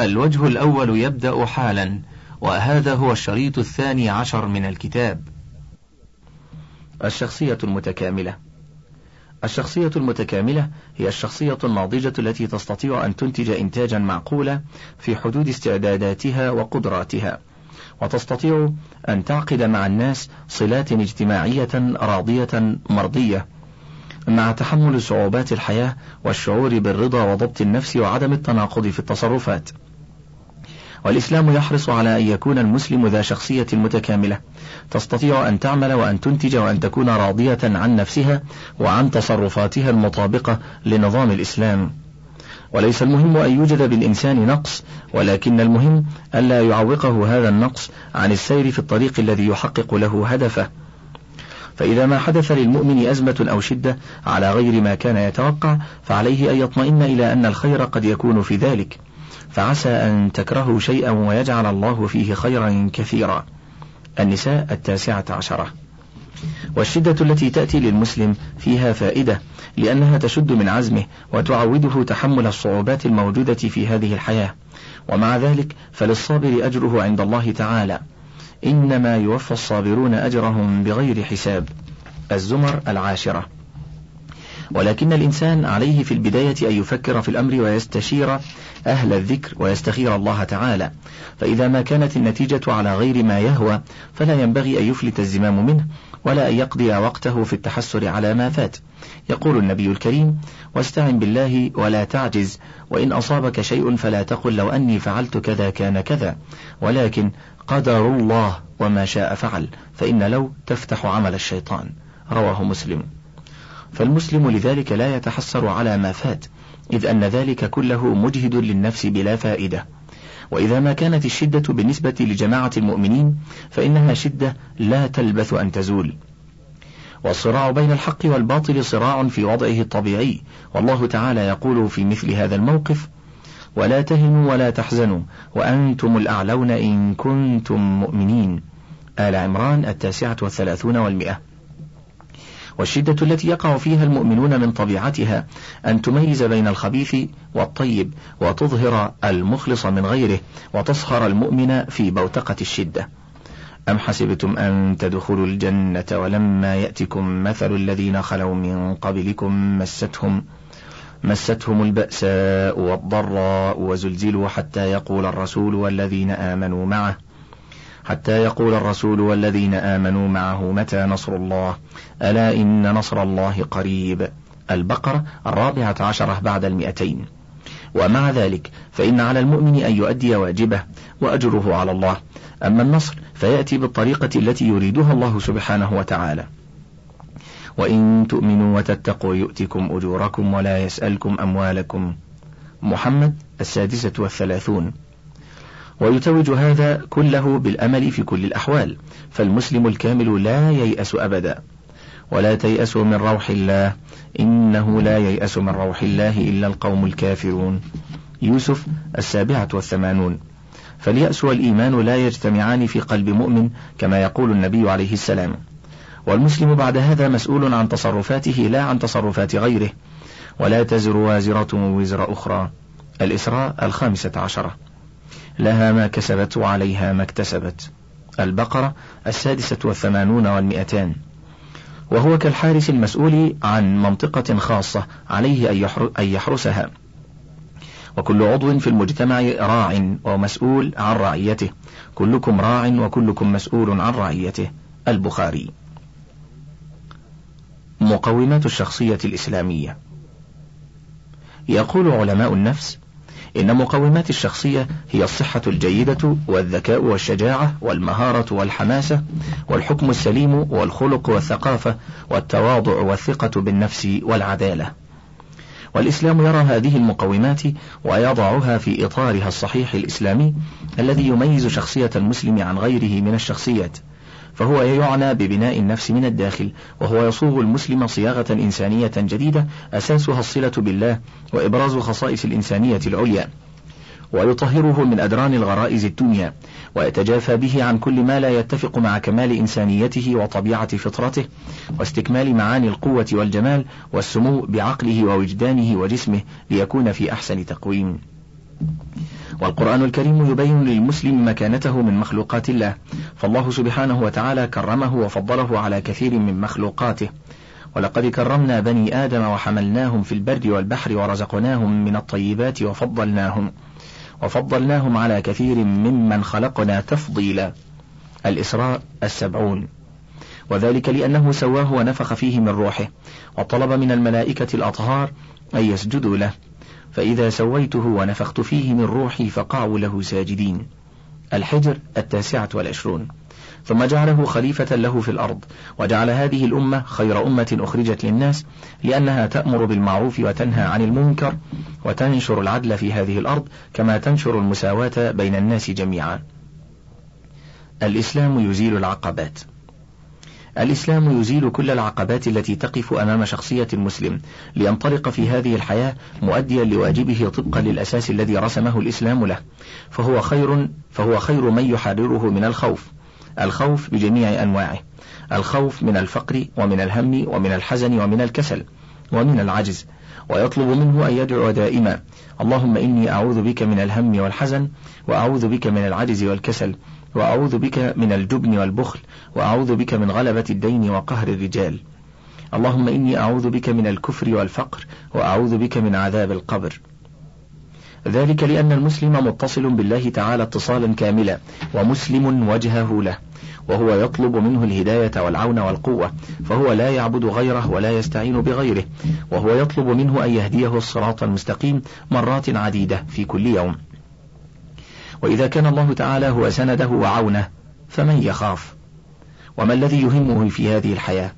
الوجه الأول يبدأ حالا وهذا هو الشريط الثاني عشر من الكتاب الشخصية المتكاملة الشخصية المتكاملة هي الشخصية الناضجة التي تستطيع أن تنتج إنتاجا معقولا في حدود استعداداتها وقدراتها وتستطيع أن تعقد مع الناس صلات اجتماعية راضية مرضية مع تحمل صعوبات الحياة والشعور بالرضا وضبط النفس وعدم التناقض في التصرفات. والإسلام يحرص على أن يكون المسلم ذا شخصية متكاملة. تستطيع أن تعمل وأن تنتج وأن تكون راضية عن نفسها وعن تصرفاتها المطابقة لنظام الإسلام. وليس المهم أن يوجد بالإنسان نقص ولكن المهم ألا يعوقه هذا النقص عن السير في الطريق الذي يحقق له هدفه. فإذا ما حدث للمؤمن أزمة أو شدة على غير ما كان يتوقع فعليه أن يطمئن إلى أن الخير قد يكون في ذلك. فعسى أن تكرهوا شيئا ويجعل الله فيه خيرا كثيرا. النساء التاسعة عشرة. والشدة التي تأتي للمسلم فيها فائدة لأنها تشد من عزمه وتعوده تحمل الصعوبات الموجودة في هذه الحياة. ومع ذلك فللصابر أجره عند الله تعالى. إنما يوفى الصابرون أجرهم بغير حساب. الزمر العاشرة. ولكن الإنسان عليه في البداية أن يفكر في الأمر ويستشير أهل الذكر ويستخير الله تعالى. فإذا ما كانت النتيجة على غير ما يهوى فلا ينبغي أن يفلت الزمام منه ولا أن يقضي وقته في التحسر على ما فات. يقول النبي الكريم واستعن بالله ولا تعجز وإن أصابك شيء فلا تقل لو أني فعلت كذا كان كذا ولكن قدر الله وما شاء فعل فإن لو تفتح عمل الشيطان. رواه مسلم. فالمسلم لذلك لا يتحسر على ما فات إذ أن ذلك كله مجهد للنفس بلا فائدة. وإذا ما كانت الشدة بالنسبة لجماعة المؤمنين فإنها شدة لا تلبث أن تزول. والصراع بين الحق والباطل صراع في وضعه الطبيعي. والله تعالى يقول في مثل هذا الموقف ولا تهنوا ولا تحزنوا وأنتم الأعلون إن كنتم مؤمنين آل عمران التاسعة والثلاثون والمئة. والشدة التي يقع فيها المؤمنون من طبيعتها أن تميز بين الخبيث والطيب وتظهر المخلص من غيره وتصهر المؤمن في بوتقة الشدة. أم حسبتم أن تدخلوا الجنة ولما يأتكم مثل الذين خلوا من قبلكم مستهم مستهم البأساء والضراء وزلزلوا حتى يقول الرسول والذين آمنوا معه حتى يقول الرسول والذين آمنوا معه متى نصر الله؟ ألا إن نصر الله قريب. البقرة الرابعة عشرة بعد المئتين. ومع ذلك فإن على المؤمن أن يؤدي واجبه وأجره على الله. أما النصر فيأتي بالطريقة التي يريدها الله سبحانه وتعالى. وإن تؤمنوا وتتقوا يؤتكم أجوركم ولا يسألكم أموالكم. محمد السادسة والثلاثون. ويتوج هذا كله بالأمل في كل الأحوال فالمسلم الكامل لا ييأس أبدا. ولا تيأسوا من روح الله إنه لا ييأس من روح الله إلا القوم الكافرون. يوسف السابعة والثمانون. فاليأس والإيمان لا يجتمعان في قلب مؤمن كما يقول النبي عليه السلام. والمسلم بعد هذا مسؤول عن تصرفاته لا عن تصرفات غيره. ولا تزر وازرة وزر أخرى. الإسراء الخامسة عشرة. لها ما كسبت وعليها ما اكتسبت. البقرة السادسة والثمانون والمئتان. وهو كالحارس المسؤول عن منطقة خاصة عليه أن يحرسها. وكل عضو في المجتمع راع ومسؤول عن رعيته. كلكم راع وكلكم مسؤول عن رعيته. البخاري. مقومات الشخصية الإسلامية. يقول علماء النفس إن مقومات الشخصية هي الصحة الجيدة والذكاء والشجاعة والمهارة والحماسة والحكم السليم والخلق والثقافة والتواضع والثقة بالنفس والعدالة. والإسلام يرى هذه المقومات ويضعها في إطارها الصحيح الإسلامي الذي يميز شخصية المسلم عن غيره من الشخصيات. فهو يعنى ببناء النفس من الداخل وهو يصوغ المسلم صياغة إنسانية جديدة أساسها الصلة بالله وإبراز خصائص الإنسانية العليا. ويطهره من أدران الغرائز الدنيا ويتجافى به عن كل ما لا يتفق مع كمال إنسانيته وطبيعة فطرته واستكمال معاني القوة والجمال والسمو بعقله ووجدانه وجسمه ليكون في أحسن تقويم. والقرآن الكريم يبين للمسلم مكانته من مخلوقات الله. فالله سبحانه وتعالى كرمه وفضله على كثير من مخلوقاته. ولقد كرمنا بني آدم وحملناهم في البر والبحر ورزقناهم من الطيبات وفضلناهم. وفضلناهم على كثير ممن خلقنا تفضيلا. الإسراء السبعون. وذلك لأنه سواه ونفخ فيه من روحه. وطلب من الملائكة الأطهار أن يسجدوا له. فإذا سويته ونفخت فيه من روحي فقعوا له ساجدين. الحجر التاسعة والعشرون. ثم جعله خليفة له في الأرض. وجعل هذه الأمة خير أمة أخرجت للناس لأنها تأمر بالمعروف وتنهى عن المنكر وتنشر العدل في هذه الأرض كما تنشر المساواة بين الناس جميعا. الإسلام يزيل العقبات. الإسلام يزيل كل العقبات التي تقف أمام شخصية المسلم. لينطلق في هذه الحياة مؤديا لواجبه طبقا للأساس الذي رسمه الإسلام له. فهو خير فهو خير من يحرره من الخوف. الخوف بجميع أنواعه. الخوف من الفقر ومن الهم ومن الحزن ومن الكسل ومن العجز. ويطلب منه أن يدعو دائما. اللهم إني أعوذ بك من الهم والحزن وأعوذ بك من العجز والكسل. وأعوذ بك من الجبن والبخل وأعوذ بك من غلبة الدين وقهر الرجال. اللهم إني أعوذ بك من الكفر والفقر وأعوذ بك من عذاب القبر. ذلك لأن المسلم متصل بالله تعالى اتصالا كاملا ومسلم وجهه له وهو يطلب منه الهداية والعون والقوة فهو لا يعبد غيره ولا يستعين بغيره وهو يطلب منه أن يهديه الصراط المستقيم مرات عديدة في كل يوم. وإذا كان الله تعالى هو سنده وعونه فمن يخاف؟ وما الذي يهمه في هذه الحياة؟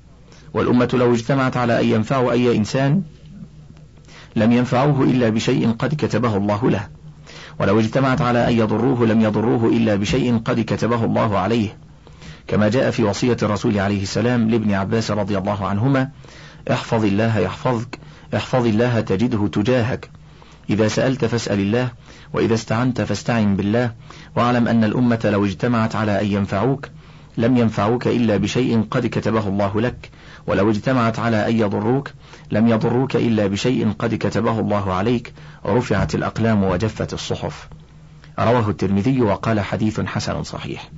والأمة لو اجتمعت على أن ينفعوا أي إنسان لم ينفعوه إلا بشيء قد كتبه الله له. ولو اجتمعت على أن يضروه لم يضروه إلا بشيء قد كتبه الله عليه. كما جاء في وصية الرسول عليه السلام لابن عباس رضي الله عنهما احفظ الله يحفظك احفظ الله تجده تجاهك. إذا سألت فاسأل الله وإذا استعنت فاستعن بالله. واعلم أن الأمة لو اجتمعت على أن ينفعوك لم ينفعوك إلا بشيء قد كتبه الله لك. ولو اجتمعت على أن يضروك لم يضروك إلا بشيء قد كتبه الله عليك. رفعت الأقلام وجفت الصحف. رواه الترمذي وقال حديث حسن صحيح.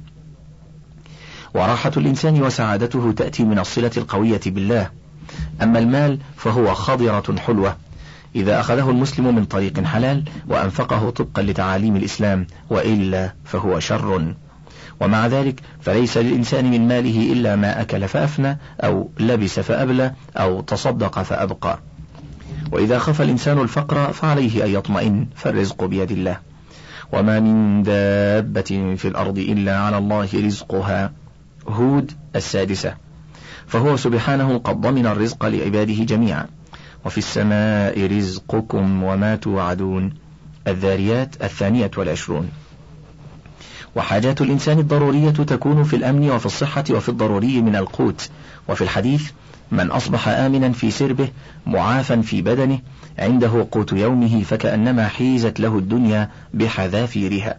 وراحة الإنسان وسعادته تأتي من الصلة القوية بالله. أما المال فهو خضرة حلوة. إذا أخذه المسلم من طريق حلال وأنفقه طبقا لتعاليم الإسلام وإلا فهو شر. ومع ذلك فليس للإنسان من ماله إلا ما أكل فأفنى أو لبس فأبلى أو تصدق فأبقى. وإذا خف الإنسان الفقر فعليه أن يطمئن فالرزق بيد الله. وما من دابة في الأرض إلا على الله رزقها. هود السادسة. فهو سبحانه قد ضمن الرزق لعباده جميعا. وفي السماء رزقكم وما توعدون. الذاريات الثانية والعشرون. وحاجات الإنسان الضرورية تكون في الأمن وفي الصحة وفي الضروري من القوت. وفي الحديث من أصبح آمنا في سربه معافا في بدنه عنده قوت يومه فكأنما حيزت له الدنيا بحذافيرها.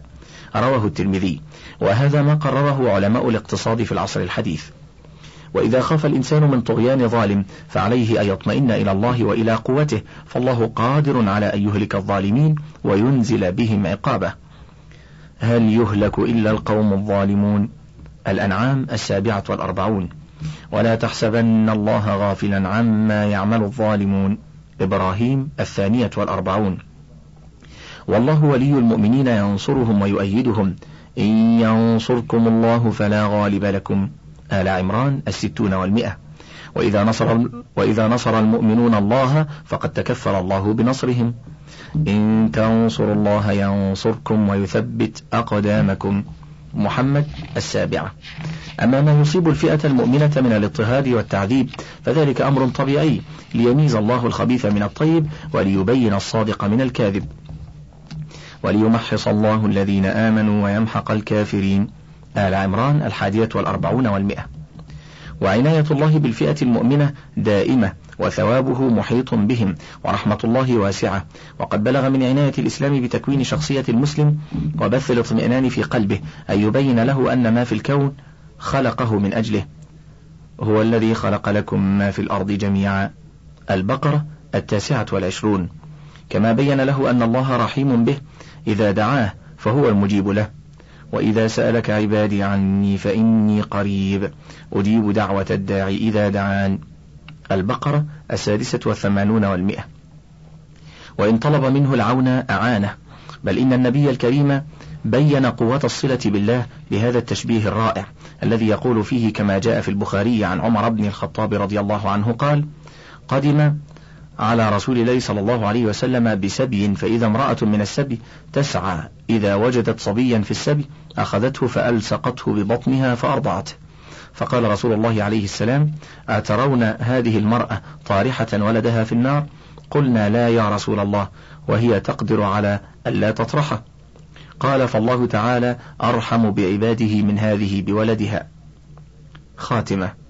رواه الترمذي. وهذا ما قرره علماء الاقتصاد في العصر الحديث. وإذا خاف الإنسان من طغيان ظالم فعليه أن يطمئن إلى الله وإلى قوته فالله قادر على أن يهلك الظالمين وينزل بهم عقابه. هل يهلك إلا القوم الظالمون؟ الأنعام السابعة والأربعون. ولا تحسبن الله غافلا عما يعمل الظالمون. إبراهيم الثانية والأربعون. والله ولي المؤمنين ينصرهم ويؤيدهم. إن ينصركم الله فلا غالب لكم. آل عمران الستون والمئة. وإذا نصر, وإذا نصر المؤمنون الله فقد تكفل الله بنصرهم. إن تنصروا الله ينصركم ويثبت أقدامكم. محمد السابعة. أما ما يصيب الفئة المؤمنة من الاضطهاد والتعذيب فذلك أمر طبيعي ليميز الله الخبيث من الطيب وليبين الصادق من الكاذب. وليمحص الله الذين آمنوا ويمحق الكافرين. آل عمران الحادية والأربعون والمئة. وعناية الله بالفئة المؤمنة دائمة وثوابه محيط بهم ورحمة الله واسعة. وقد بلغ من عناية الإسلام بتكوين شخصية المسلم وبث الاطمئنان في قلبه أن يبين له أن ما في الكون خلقه من أجله. هو الذي خلق لكم ما في الأرض جميعا. البقرة التاسعة والعشرون. كما بين له أن الله رحيم به إذا دعاه فهو المجيب له. وإذا سألك عبادي عني فإني قريب. أجيب دعوة الداعي إذا دعان. البقرة السادسة والثمانون والمئة. وإن طلب منه العون أعانه. بل إن النبي الكريم بين قوة الصلة بالله بهذا التشبيه الرائع الذي يقول فيه كما جاء في البخاري عن عمر بن الخطاب رضي الله عنه قال قدم على رسول الله صلى الله عليه وسلم بسبي فإذا امرأة من السبي تسعى. إذا وجدت صبيا في السبي أخذته فألصقته ببطنها فأرضعته فقال رسول الله عليه السلام أترون هذه المرأة طارحة ولدها في النار؟ قلنا لا يا رسول الله وهي تقدر على ألا تطرحه. قال فالله تعالى أرحم بعباده من هذه بولدها. خاتمة.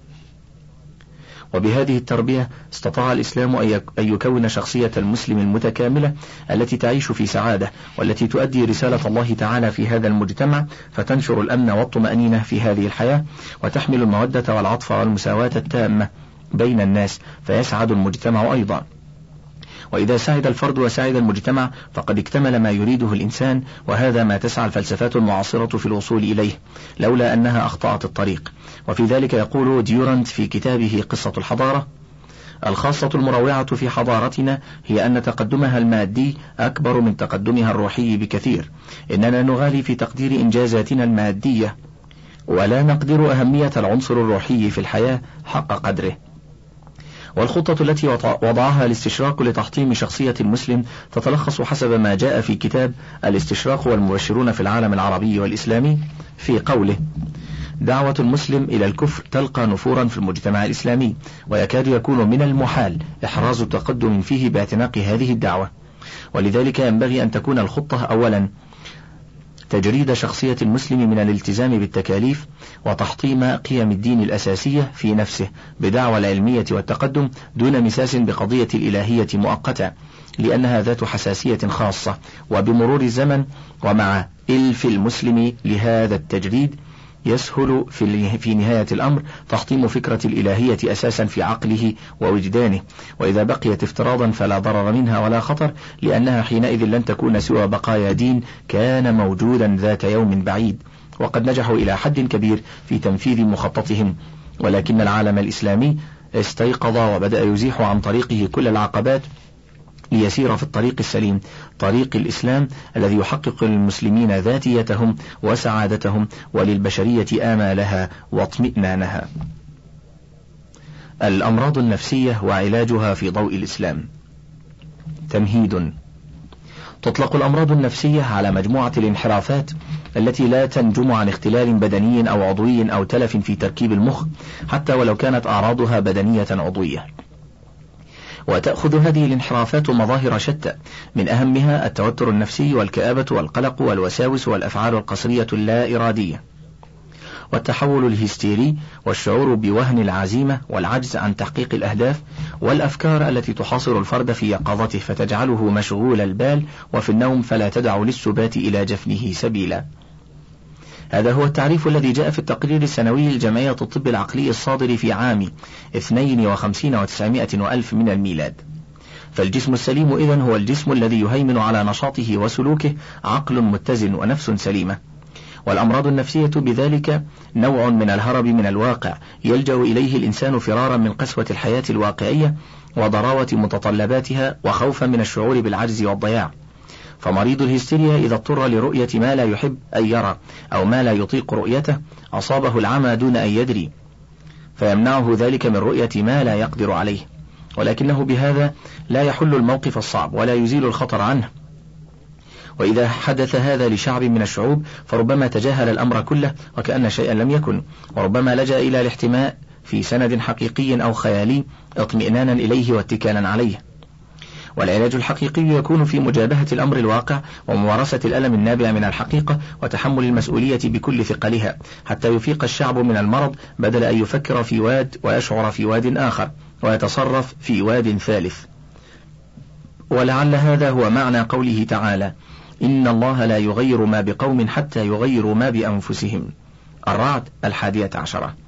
وبهذه التربية استطاع الإسلام أن يكون شخصية المسلم المتكاملة التي تعيش في سعادة والتي تؤدي رسالة الله تعالى في هذا المجتمع فتنشر الأمن والطمأنينة في هذه الحياة وتحمل المودة والعطف والمساواة التامة بين الناس فيسعد المجتمع أيضا. وإذا سعد الفرد وسعد المجتمع فقد اكتمل ما يريده الإنسان وهذا ما تسعى الفلسفات المعاصرة في الوصول إليه لولا أنها أخطأت الطريق. وفي ذلك يقول ديورانت في كتابه قصة الحضارة الخاصة المروعة في حضارتنا هي أن تقدمها المادي أكبر من تقدمها الروحي بكثير. إننا نغالي في تقدير إنجازاتنا المادية ولا نقدر أهمية العنصر الروحي في الحياة حق قدره. والخطة التي وضعها الاستشراق لتحطيم شخصية المسلم تتلخص حسب ما جاء في كتاب الاستشراق والمبشرون في العالم العربي والإسلامي في قوله دعوة المسلم إلى الكفر تلقى نفورا في المجتمع الإسلامي ويكاد يكون من المحال إحراز التقدم فيه باعتناق هذه الدعوة. ولذلك ينبغي أن تكون الخطة أولا تجريد شخصية المسلم من الالتزام بالتكاليف وتحطيم قيم الدين الأساسية في نفسه بدعوى العلمية والتقدم دون مساس بقضية الإلهية مؤقتة لأنها ذات حساسية خاصة. وبمرور الزمن ومع إلف المسلم لهذا التجريد يسهل في, في نهاية الأمر تحطيم فكرة الإلهية أساسا في عقله ووجدانه. وإذا بقيت افتراضا فلا ضرر منها ولا خطر لأنها حينئذ لن تكون سوى بقايا دين كان موجودا ذات يوم بعيد. وقد نجحوا إلى حد كبير في تنفيذ مخططهم. ولكن العالم الإسلامي استيقظ وبدأ يزيح عن طريقه كل العقبات ليسير في الطريق السليم طريق الإسلام الذي يحقق للمسلمين ذاتيتهم وسعادتهم وللبشرية آمالها واطمئنانها. الأمراض النفسية وعلاجها في ضوء الإسلام. تمهيد. تطلق الأمراض النفسية على مجموعة الانحرافات التي لا تنجم عن اختلال بدني أو عضوي أو تلف في تركيب المخ حتى ولو كانت أعراضها بدنية عضوية. وتأخذ هذه الانحرافات مظاهر شتى. من أهمها التوتر النفسي والكآبة والقلق والوساوس والأفعال القصرية اللا إرادية والتحول الهستيري والشعور بوهن العزيمة والعجز عن تحقيق الأهداف والأفكار التي تحاصر الفرد في يقظته فتجعله مشغول البال وفي النوم فلا تدع للسبات إلى جفنه سبيلا. هذا هو التعريف الذي جاء في التقرير السنوي لجمعية الطب العقلي الصادر في عام 52 وتسعمائة وألف من الميلاد. فالجسم السليم إذن هو الجسم الذي يهيمن على نشاطه وسلوكه عقل متزن ونفس سليمة. والأمراض النفسية بذلك نوع من الهرب من الواقع يلجأ إليه الإنسان فرارا من قسوة الحياة الواقعية وضراوة متطلباتها وخوفا من الشعور بالعجز والضياع. فمريض الهستيريا إذا اضطر لرؤية ما لا يحب أن يرى أو ما لا يطيق رؤيته أصابه العمى دون أن يدري فيمنعه ذلك من رؤية ما لا يقدر عليه. ولكنه بهذا لا يحل الموقف الصعب ولا يزيل الخطر عنه. وإذا حدث هذا لشعب من الشعوب فربما تجاهل الأمر كله وكأن شيئا لم يكن وربما لجأ إلى الاحتماء في سند حقيقي أو خيالي اطمئنانا إليه واتكالا عليه. والعلاج الحقيقي يكون في مجابهة الأمر الواقع وممارسة الألم النابع من الحقيقة وتحمل المسؤولية بكل ثقلها حتى يفيق الشعب من المرض بدل أن يفكر في واد ويشعر في واد آخر ويتصرف في واد ثالث. ولعل هذا هو معنى قوله تعالى إن الله لا يغير ما بقوم حتى يغيروا ما بأنفسهم. الرعد الحادية عشرة.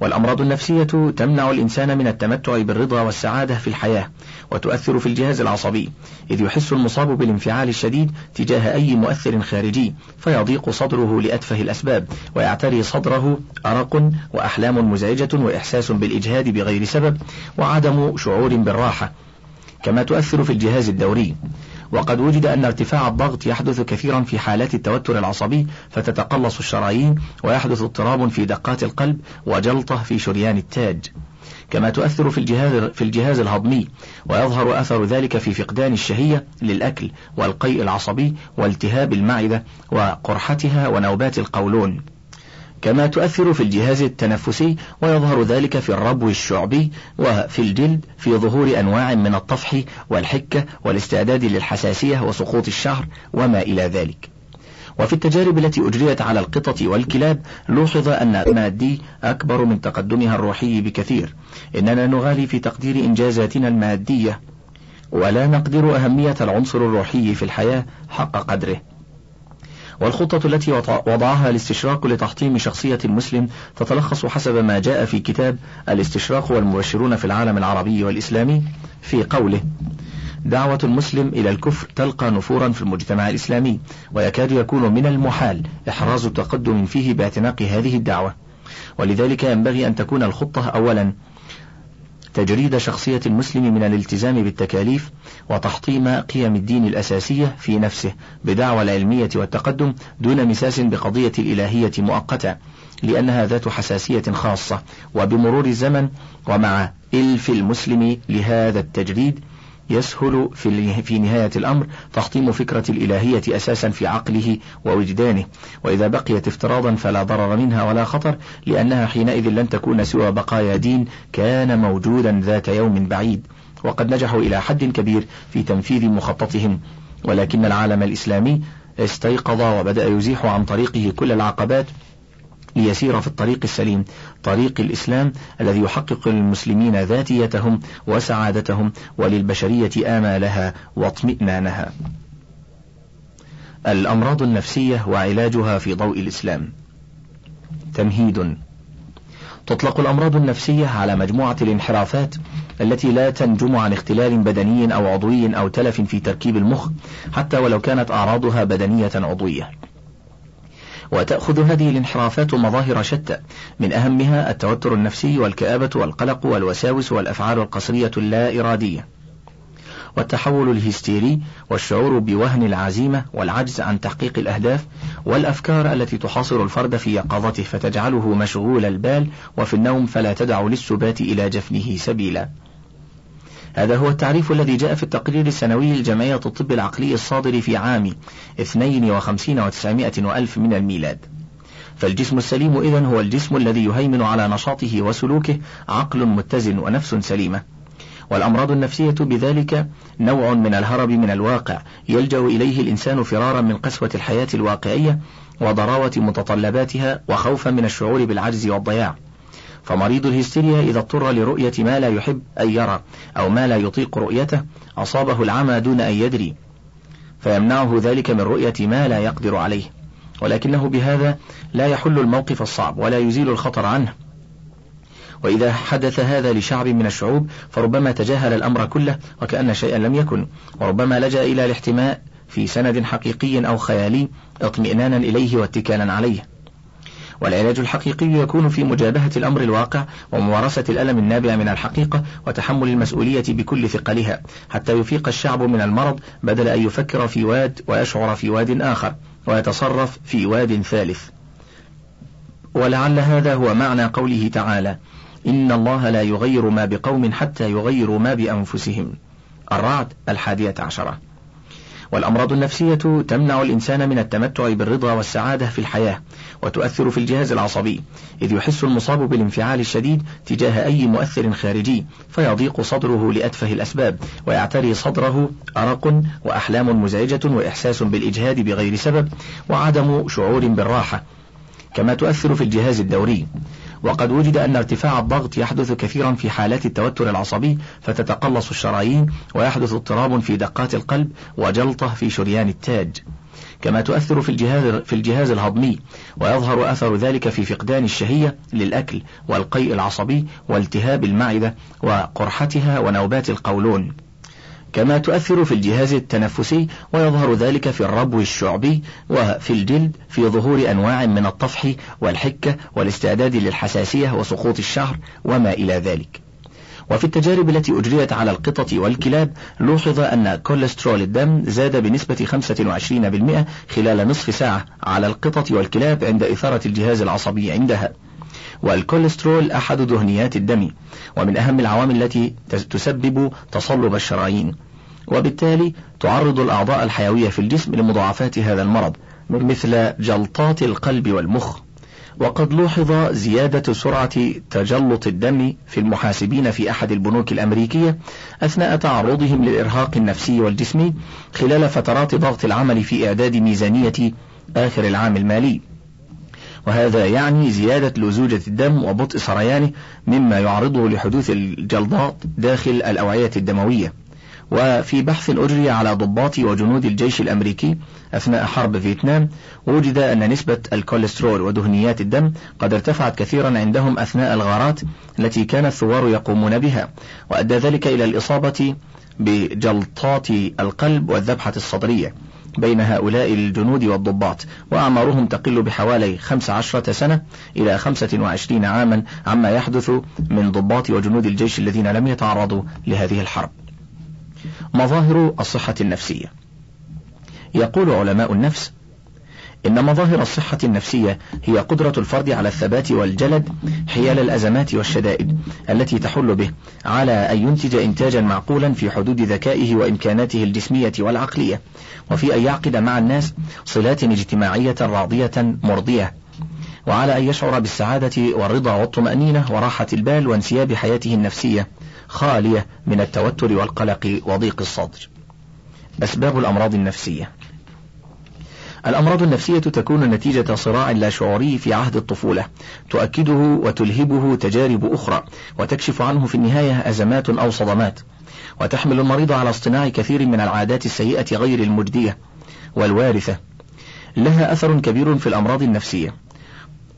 والأمراض النفسية تمنع الإنسان من التمتع بالرضا والسعادة في الحياة وتؤثر في الجهاز العصبي إذ يحس المصاب بالانفعال الشديد تجاه أي مؤثر خارجي فيضيق صدره لأتفه الأسباب ويعتري صدره أرق وأحلام مزعجة وإحساس بالإجهاد بغير سبب وعدم شعور بالراحة كما تؤثر في الجهاز الدوري. وقد وجد أن ارتفاع الضغط يحدث كثيرا في حالات التوتر العصبي فتتقلص الشرايين ويحدث اضطراب في دقات القلب وجلطة في شريان التاج. كما تؤثر في الجهاز في الجهاز الهضمي ويظهر أثر ذلك في فقدان الشهية للأكل والقيء العصبي والتهاب المعدة وقرحتها ونوبات القولون. كما تؤثر في الجهاز التنفسي ويظهر ذلك في الربو الشعبي وفي الجلد في ظهور أنواع من الطفح والحكة والاستعداد للحساسية وسقوط الشعر وما إلى ذلك. وفي التجارب التي أجريت على القطط والكلاب لوحظ أن المادي أكبر من تقدمها الروحي بكثير. إننا نغالي في تقدير إنجازاتنا المادية ولا نقدر أهمية العنصر الروحي في الحياة حق قدره. والخطة التي وضعها الاستشراق لتحطيم شخصية المسلم تتلخص حسب ما جاء في كتاب الاستشراق والمبشرون في العالم العربي والإسلامي في قوله دعوة المسلم إلى الكفر تلقى نفورا في المجتمع الإسلامي ويكاد يكون من المحال إحراز تقدم فيه باعتناق هذه الدعوة. ولذلك ينبغي أن تكون الخطة أولا تجريد شخصية المسلم من الالتزام بالتكاليف وتحطيم قيم الدين الأساسية في نفسه بدعوى العلمية والتقدم دون مساس بقضية الإلهية مؤقتة لأنها ذات حساسية خاصة. وبمرور الزمن ومع إلف المسلم لهذا التجريد يسهل في, في نهاية الأمر تحطيم فكرة الإلهية أساسا في عقله ووجدانه. وإذا بقيت افتراضا فلا ضرر منها ولا خطر لأنها حينئذ لن تكون سوى بقايا دين كان موجودا ذات يوم بعيد. وقد نجحوا إلى حد كبير في تنفيذ مخططهم. ولكن العالم الإسلامي استيقظ وبدأ يزيح عن طريقه كل العقبات ليسير في الطريق السليم طريق الإسلام الذي يحقق للمسلمين ذاتيتهم وسعادتهم وللبشرية آمالها واطمئنانها. الأمراض النفسية وعلاجها في ضوء الإسلام. تمهيد. تطلق الأمراض النفسية على مجموعة الانحرافات التي لا تنجم عن اختلال بدني أو عضوي أو تلف في تركيب المخ حتى ولو كانت أعراضها بدنية عضوية. وتأخذ هذه الانحرافات مظاهر شتى. من أهمها التوتر النفسي والكآبة والقلق والوساوس والأفعال القصرية اللا إرادية والتحول الهستيري والشعور بوهن العزيمة والعجز عن تحقيق الأهداف والأفكار التي تحاصر الفرد في يقظته فتجعله مشغول البال وفي النوم فلا تدع للسبات إلى جفنه سبيلا. هذا هو التعريف الذي جاء في التقرير السنوي لجمعية الطب العقلي الصادر في عام 52 و900 وألف من الميلاد. فالجسم السليم إذن هو الجسم الذي يهيمن على نشاطه وسلوكه عقل متزن ونفس سليمة. والأمراض النفسية بذلك نوع من الهرب من الواقع يلجأ إليه الإنسان فرارا من قسوة الحياة الواقعية وضراوة متطلباتها وخوفا من الشعور بالعجز والضياع. فمريض الهستيريا إذا اضطر لرؤية ما لا يحب أن يرى أو ما لا يطيق رؤيته أصابه العمى دون أن يدري فيمنعه ذلك من رؤية ما لا يقدر عليه. ولكنه بهذا لا يحل الموقف الصعب ولا يزيل الخطر عنه. وإذا حدث هذا لشعب من الشعوب فربما تجاهل الأمر كله وكأن شيئا لم يكن وربما لجأ إلى الاحتماء في سند حقيقي أو خيالي اطمئنانا إليه واتكالا عليه. والعلاج الحقيقي يكون في مجابهة الأمر الواقع وممارسة الألم النابع من الحقيقة وتحمل المسؤولية بكل ثقلها حتى يفيق الشعب من المرض بدل أن يفكر في واد ويشعر في واد آخر ويتصرف في واد ثالث. ولعل هذا هو معنى قوله تعالى إن الله لا يغير ما بقوم حتى يغيروا ما بأنفسهم. الرعد الحادية عشرة. والأمراض النفسية تمنع الإنسان من التمتع بالرضا والسعادة في الحياة وتؤثر في الجهاز العصبي إذ يحس المصاب بالانفعال الشديد تجاه أي مؤثر خارجي فيضيق صدره لأتفه الأسباب ويعتري صدره أرق وأحلام مزعجة وإحساس بالإجهاد بغير سبب وعدم شعور بالراحة كما تؤثر في الجهاز الدوري. وقد وجد أن ارتفاع الضغط يحدث كثيرا في حالات التوتر العصبي فتتقلص الشرايين ويحدث اضطراب في دقات القلب وجلطة في شريان التاج. كما تؤثر في الجهاز في الجهاز الهضمي ويظهر أثر ذلك في فقدان الشهية للأكل والقيء العصبي والتهاب المعدة وقرحتها ونوبات القولون. كما تؤثر في الجهاز التنفسي ويظهر ذلك في الربو الشعبي وفي الجلد في ظهور أنواع من الطفح والحكة والاستعداد للحساسية وسقوط الشعر وما إلى ذلك. وفي التجارب التي أجريت على القطط والكلاب لوحظ أن كوليسترول الدم زاد بنسبة 25% خلال نصف ساعة على القطط والكلاب عند إثارة الجهاز العصبي عندها. والكوليسترول أحد دهنيات الدم ومن أهم العوامل التي تسبب تصلب الشرايين. وبالتالي تعرض الأعضاء الحيوية في الجسم لمضاعفات هذا المرض مثل جلطات القلب والمخ. وقد لوحظ زيادة سرعة تجلط الدم في المحاسبين في أحد البنوك الأمريكية أثناء تعرضهم للإرهاق النفسي والجسمي خلال فترات ضغط العمل في إعداد ميزانية آخر العام المالي. وهذا يعني زيادة لزوجة الدم وبطء سريانه مما يعرضه لحدوث الجلطات داخل الأوعية الدموية. وفي بحث أجري على ضباط وجنود الجيش الأمريكي أثناء حرب فيتنام وجد أن نسبة الكوليسترول ودهنيات الدم قد ارتفعت كثيرا عندهم أثناء الغارات التي كان الثوار يقومون بها وأدى ذلك إلى الإصابة بجلطات القلب والذبحة الصدرية بين هؤلاء الجنود والضباط وأعمارهم تقل بحوالي 15 سنة إلى 25 عاما عما يحدث من ضباط وجنود الجيش الذين لم يتعرضوا لهذه الحرب. مظاهر الصحة النفسية. يقول علماء النفس إن مظاهر الصحة النفسية هي قدرة الفرد على الثبات والجلد حيال الأزمات والشدائد التي تحل به على أن ينتج إنتاجا معقولا في حدود ذكائه وإمكاناته الجسمية والعقلية وفي أن يعقد مع الناس صلات اجتماعية راضية مرضية وعلى أن يشعر بالسعادة والرضا والطمأنينة وراحة البال وانسياب حياته النفسية. خالية من التوتر والقلق وضيق الصدر. أسباب الأمراض النفسية. الأمراض النفسية تكون نتيجة صراع لا شعوري في عهد الطفولة تؤكده وتلهبه تجارب أخرى وتكشف عنه في النهاية أزمات أو صدمات وتحمل المريض على اصطناع كثير من العادات السيئة غير المجدية والوارثة. لها أثر كبير في الأمراض النفسية.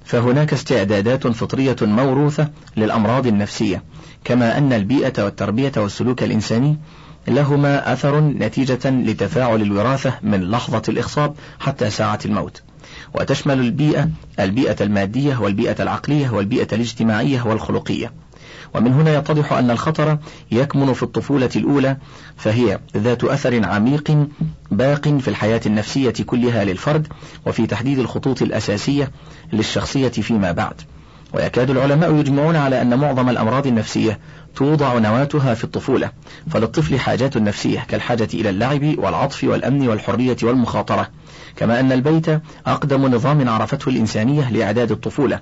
فهناك استعدادات فطرية موروثة للأمراض النفسية كما أن البيئة والتربية والسلوك الإنساني لهما أثر نتيجة لتفاعل الوراثة من لحظة الإخصاب حتى ساعة الموت. وتشمل البيئة البيئة المادية والبيئة العقلية والبيئة الاجتماعية والخلقية. ومن هنا يتضح أن الخطر يكمن في الطفولة الأولى فهي ذات أثر عميق باق في الحياة النفسية كلها للفرد وفي تحديد الخطوط الأساسية للشخصية فيما بعد. ويكاد العلماء يجمعون على أن معظم الأمراض النفسية توضع نواتها في الطفولة فللطفل حاجات نفسية كالحاجة إلى اللعب والعطف والأمن والحرية والمخاطرة. كما أن البيت أقدم نظام عرفته الإنسانية لإعداد الطفولة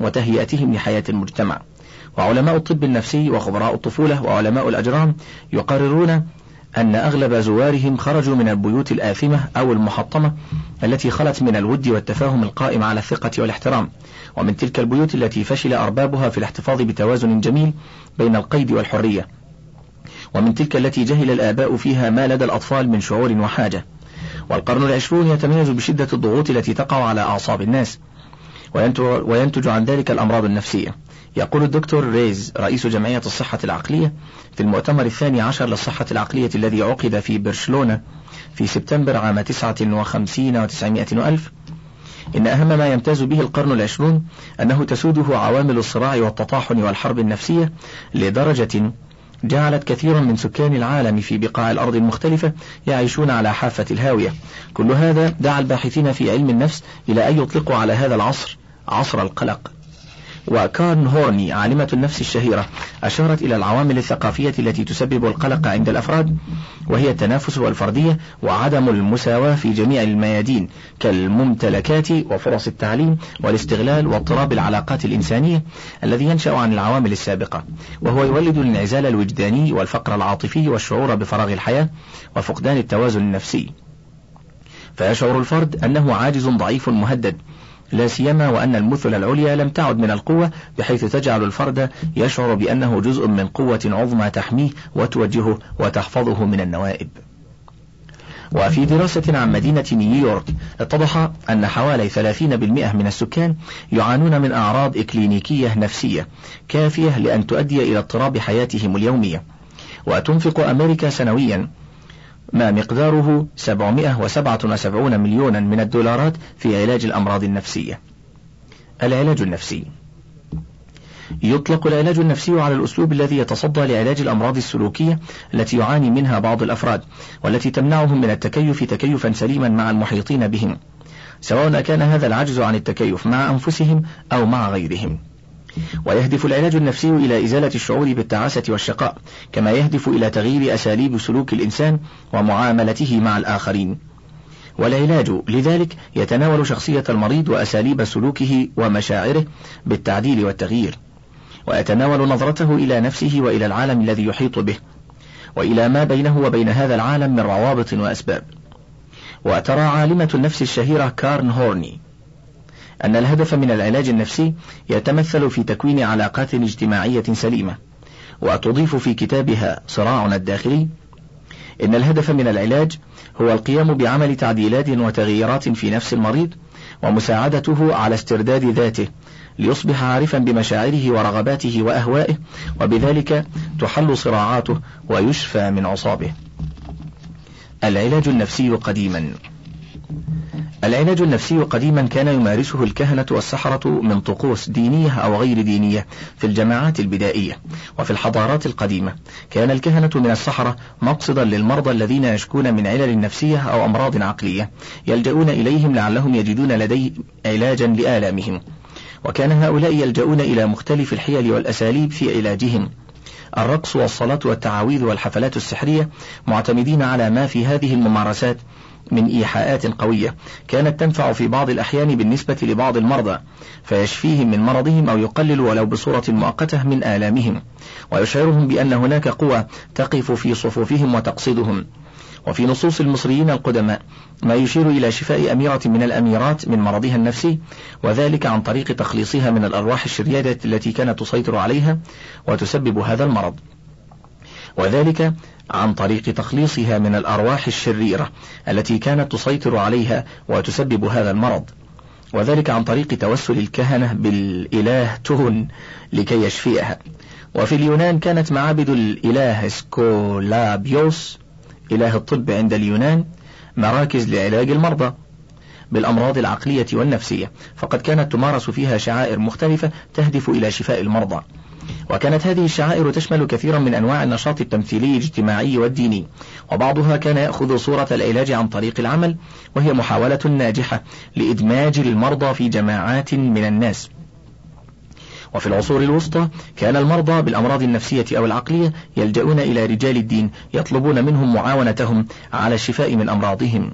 وتهيئتهم لحياة المجتمع. وعلماء الطب النفسي وخبراء الطفولة وعلماء الأجرام يقررون أن أغلب زوارهم خرجوا من البيوت الآثمة أو المحطمة التي خلت من الود والتفاهم القائم على الثقة والاحترام. ومن تلك البيوت التي فشل أربابها في الاحتفاظ بتوازن جميل بين القيد والحرية. ومن تلك التي جهل الآباء فيها ما لدى الأطفال من شعور وحاجة. والقرن العشرون يتميز بشدة الضغوط التي تقع على أعصاب الناس وينتج عن ذلك الأمراض النفسية. يقول الدكتور ريز رئيس جمعية الصحة العقلية في المؤتمر الثاني عشر للصحة العقلية الذي عقد في برشلونة في سبتمبر عام تسعة وخمسين وتسعمائة ألف إن أهم ما يمتاز به القرن العشرون أنه تسوده عوامل الصراع والتطاحن والحرب النفسية لدرجة جعلت كثيرا من سكان العالم في بقاع الأرض المختلفة يعيشون على حافة الهاوية. كل هذا دعا الباحثين في علم النفس إلى أن يطلقوا على هذا العصر عصر القلق. وكارن هورني عالمة النفس الشهيرة أشارت إلى العوامل الثقافية التي تسبب القلق عند الأفراد وهي التنافس والفردية وعدم المساواة في جميع الميادين كالممتلكات وفرص التعليم والاستغلال واضطراب العلاقات الإنسانية الذي ينشأ عن العوامل السابقة وهو يولد الانعزال الوجداني والفقر العاطفي والشعور بفراغ الحياة وفقدان التوازن النفسي. فيشعر الفرد أنه عاجز ضعيف مهدد لا سيما وأن المثل العليا لم تعد من القوة بحيث تجعل الفرد يشعر بأنه جزء من قوة عظمى تحميه وتوجهه وتحفظه من النوائب. وفي دراسة عن مدينة نيويورك اتضح أن حوالي 30% من السكان يعانون من أعراض إكلينيكية نفسية كافية لأن تؤدي إلى اضطراب حياتهم اليومية وتنفق أمريكا سنويا ما مقداره 777 مليونا من الدولارات في علاج الأمراض النفسية. العلاج النفسي. يطلق العلاج النفسي على الأسلوب الذي يتصدى لعلاج الأمراض السلوكية التي يعاني منها بعض الأفراد والتي تمنعهم من التكيف تكيفا سليما مع المحيطين بهم سواء كان هذا العجز عن التكيف مع أنفسهم أو مع غيرهم. ويهدف العلاج النفسي إلى إزالة الشعور بالتعاسة والشقاء كما يهدف إلى تغيير أساليب سلوك الإنسان ومعاملته مع الآخرين. والعلاج لذلك يتناول شخصية المريض وأساليب سلوكه ومشاعره بالتعديل والتغيير. ويتناول نظرته إلى نفسه وإلى العالم الذي يحيط به وإلى ما بينه وبين هذا العالم من روابط وأسباب. وترى عالمة النفس الشهيرة كارن هورني أن الهدف من العلاج النفسي يتمثل في تكوين علاقات اجتماعية سليمة. وتضيف في كتابها صراعنا الداخلي إن الهدف من العلاج هو القيام بعمل تعديلات وتغييرات في نفس المريض ومساعدته على استرداد ذاته ليصبح عارفا بمشاعره ورغباته وأهوائه وبذلك تحل صراعاته ويشفى من عصابه. العلاج النفسي قديما. العلاج النفسي قديما كان يمارسه الكهنة والسحرة من طقوس دينية أو غير دينية في الجماعات البدائية وفي الحضارات القديمة. كان الكهنة من السحرة مقصدا للمرضى الذين يشكون من علل نفسية أو أمراض عقلية يلجؤون إليهم لعلهم يجدون لديه علاجا لآلامهم. وكان هؤلاء يلجؤون إلى مختلف الحيل والأساليب في علاجهم. الرقص والصلاة والتعاويذ والحفلات السحرية معتمدين على ما في هذه الممارسات من إيحاءات قوية كانت تنفع في بعض الأحيان بالنسبة لبعض المرضى فيشفيهم من مرضهم أو يقلل ولو بصورة مؤقتة من آلامهم ويشعرهم بأن هناك قوى تقف في صفوفهم وتقصدهم. وفي نصوص المصريين القدماء ما يشير إلى شفاء أميرة من الأميرات من مرضها النفسي وذلك عن طريق تخليصها من الأرواح الشريرة التي كانت تسيطر عليها وتسبب هذا المرض. وذلك عن طريق تخليصها من الأرواح الشريرة التي كانت تسيطر عليها وتسبب هذا المرض. وذلك عن طريق توسل الكهنة بالإله تون لكي يشفيها. وفي اليونان كانت معابد الإله سكولابيوس إله الطب عند اليونان مراكز لعلاج المرضى بالأمراض العقلية والنفسية. فقد كانت تمارس فيها شعائر مختلفة تهدف إلى شفاء المرضى. وكانت هذه الشعائر تشمل كثيرا من أنواع النشاط التمثيلي الاجتماعي والديني وبعضها كان يأخذ صورة العلاج عن طريق العمل وهي محاولة ناجحة لإدماج المرضى في جماعات من الناس. وفي العصور الوسطى كان المرضى بالأمراض النفسية أو العقلية يلجؤون إلى رجال الدين يطلبون منهم معاونتهم على الشفاء من أمراضهم.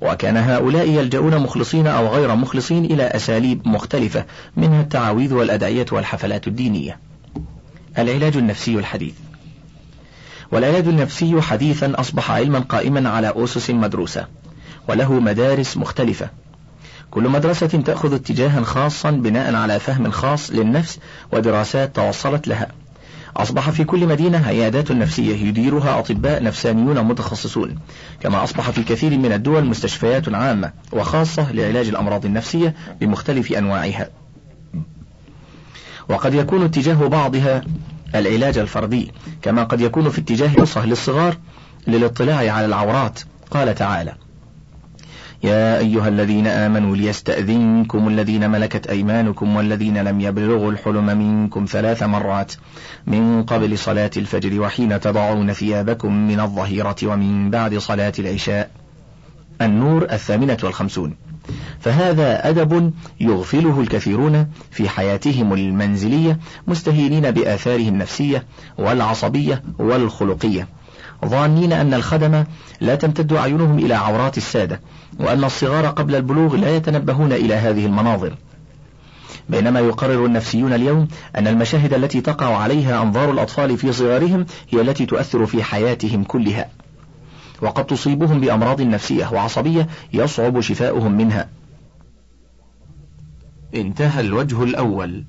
وكان هؤلاء يلجؤون مخلصين أو غير مخلصين إلى أساليب مختلفة منها التعاويذ والأدعية والحفلات الدينية. العلاج النفسي الحديث. والعلاج النفسي حديثا أصبح علما قائما على أسس مدروسة وله مدارس مختلفة. كل مدرسة تأخذ اتجاها خاصا بناء على فهم خاص للنفس ودراسات توصلت لها. أصبح في كل مدينة عيادات نفسية يديرها أطباء نفسانيون متخصصون. كما أصبح في كثير من الدول مستشفيات عامة وخاصة لعلاج الأمراض النفسية بمختلف أنواعها. وقد يكون اتجاه بعضها العلاج الفردي كما قد يكون في اتجاه نصه للصغار للاطلاع على العورات. قال تعالى يا أيها الذين آمنوا ليستأذنكم الذين ملكت أيمانكم والذين لم يبلغوا الحلم منكم ثلاث مرات من قبل صلاة الفجر وحين تضعون ثيابكم من الظهيرة ومن بعد صلاة العشاء. النور الثامنة والخمسون. فهذا أدب يغفله الكثيرون في حياتهم المنزلية مستهينين بآثاره النفسية والعصبية والخلقية. ظانين أن الخدم لا تمتد أعينهم إلى عورات السادة وأن الصغار قبل البلوغ لا يتنبهون إلى هذه المناظر. بينما يقرر النفسيون اليوم أن المشاهد التي تقع عليها أنظار الأطفال في صغارهم هي التي تؤثر في حياتهم كلها. وقد تصيبهم بأمراض نفسية وعصبية يصعب شفاؤهم منها. انتهى الوجه الأول.